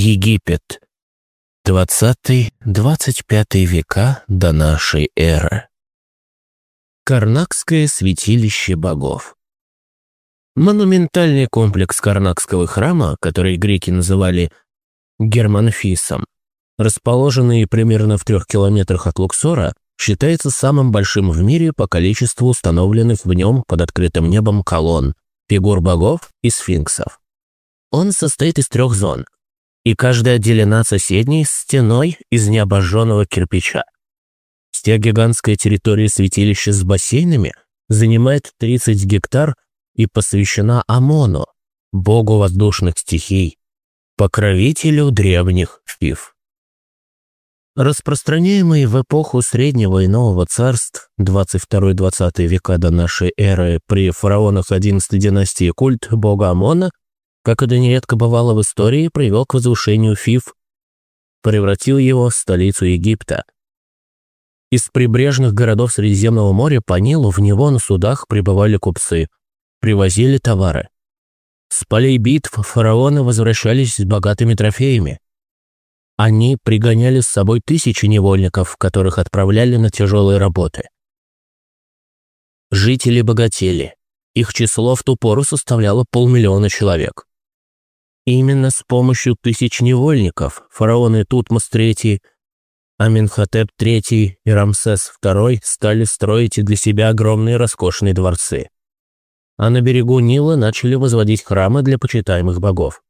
Египет. 20-25 века до нашей эры. Карнакское святилище богов. Монументальный комплекс Карнакского храма, который греки называли Германфисом, расположенный примерно в трех километрах от Луксора, считается самым большим в мире по количеству установленных в нем под открытым небом колонн, фигур богов и сфинксов. Он состоит из трех зон – и каждая отделена соседней стеной из необожженного кирпича. Вся гигантская территория святилища с бассейнами занимает 30 гектар и посвящена Амону, богу воздушных стихий, покровителю древних фиф. Распространяемый в эпоху Среднего и Нового царств 22-20 века до нашей эры при фараонах 11 династии культ бога Амона как это нередко бывало в истории, привел к возвышению Фиф, превратил его в столицу Египта. Из прибрежных городов Средиземного моря по Нилу в него на судах прибывали купцы, привозили товары. С полей битв фараоны возвращались с богатыми трофеями. Они пригоняли с собой тысячи невольников, которых отправляли на тяжелые работы. Жители богатели. Их число в ту пору составляло полмиллиона человек. Именно с помощью тысяч невольников фараоны Тутмос III, Аминхотеп III и Рамсес II стали строить для себя огромные роскошные дворцы. А на берегу Нила начали возводить храмы для почитаемых богов.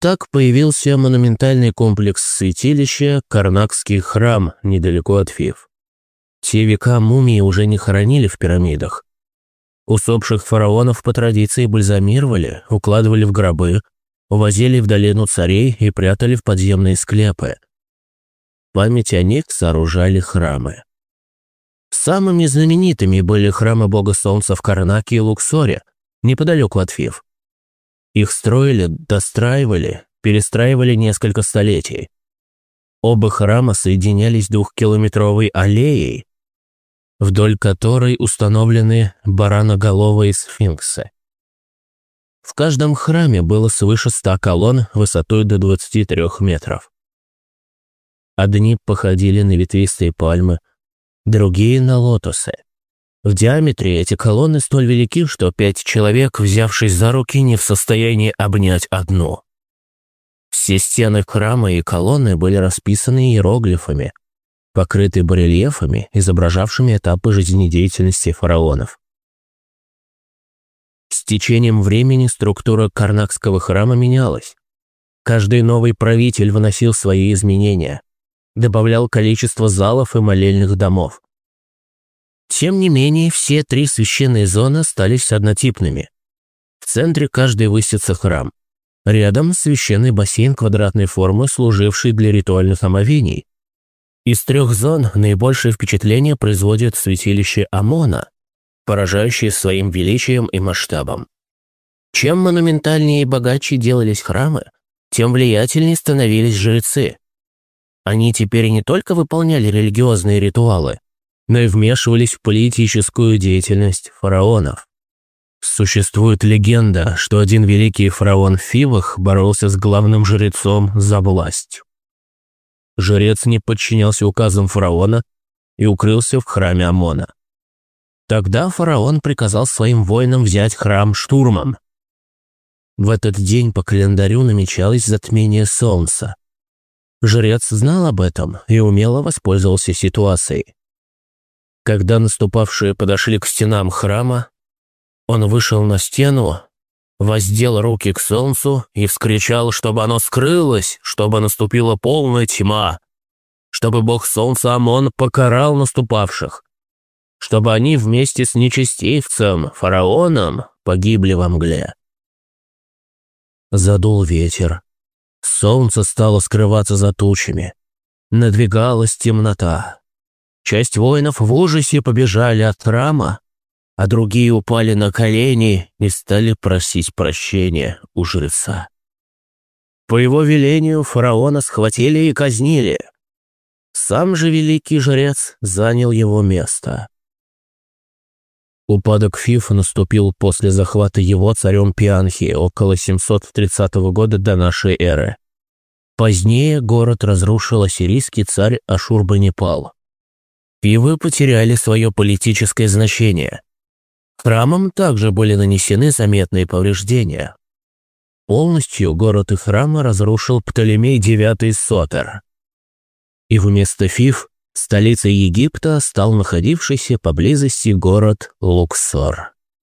Так появился монументальный комплекс святилища Карнакский храм недалеко от Фив. Те века мумии уже не хоронили в пирамидах. Усопших фараонов по традиции бальзамировали, укладывали в гробы, увозили в долину царей и прятали в подземные склепы. В память о них сооружали храмы. Самыми знаменитыми были храмы бога солнца в Карнаке и Луксоре, неподалеку от Фив. Их строили, достраивали, перестраивали несколько столетий. Оба храма соединялись двухкилометровой аллеей, вдоль которой установлены бараноголовые сфинксы. В каждом храме было свыше ста колонн высотой до 23 метров. Одни походили на ветвистые пальмы, другие — на лотосы. В диаметре эти колонны столь велики, что пять человек, взявшись за руки, не в состоянии обнять одну. Все стены храма и колонны были расписаны иероглифами, покрыты барельефами, изображавшими этапы жизнедеятельности фараонов течением времени структура Карнакского храма менялась. Каждый новый правитель выносил свои изменения, добавлял количество залов и молельных домов. Тем не менее, все три священные зоны остались однотипными. В центре каждой высится храм. Рядом священный бассейн квадратной формы, служивший для ритуальных омовений. Из трех зон наибольшее впечатление производит святилище Амона, поражающие своим величием и масштабом. Чем монументальнее и богаче делались храмы, тем влиятельнее становились жрецы. Они теперь не только выполняли религиозные ритуалы, но и вмешивались в политическую деятельность фараонов. Существует легенда, что один великий фараон Фивах боролся с главным жрецом за власть. Жрец не подчинялся указам фараона и укрылся в храме Амона. Тогда фараон приказал своим воинам взять храм штурмом. В этот день по календарю намечалось затмение солнца. Жрец знал об этом и умело воспользовался ситуацией. Когда наступавшие подошли к стенам храма, он вышел на стену, воздел руки к солнцу и вскричал, чтобы оно скрылось, чтобы наступила полная тьма, чтобы бог солнца Амон покарал наступавших, чтобы они вместе с нечестивцем, фараоном, погибли во мгле. Задул ветер. Солнце стало скрываться за тучами. Надвигалась темнота. Часть воинов в ужасе побежали от храма, а другие упали на колени и стали просить прощения у жреца. По его велению фараона схватили и казнили. Сам же великий жрец занял его место. Упадок Фифа наступил после захвата его царем Пианхи около 730 года до нашей эры. Позднее город разрушил ассирийский царь Ашурбанипал. Фивы потеряли свое политическое значение. Храмам также были нанесены заметные повреждения. Полностью город и храмы разрушил Птолемей IX Сотер. И вместо Фив столицей Египта стал находившийся поблизости город Луксор.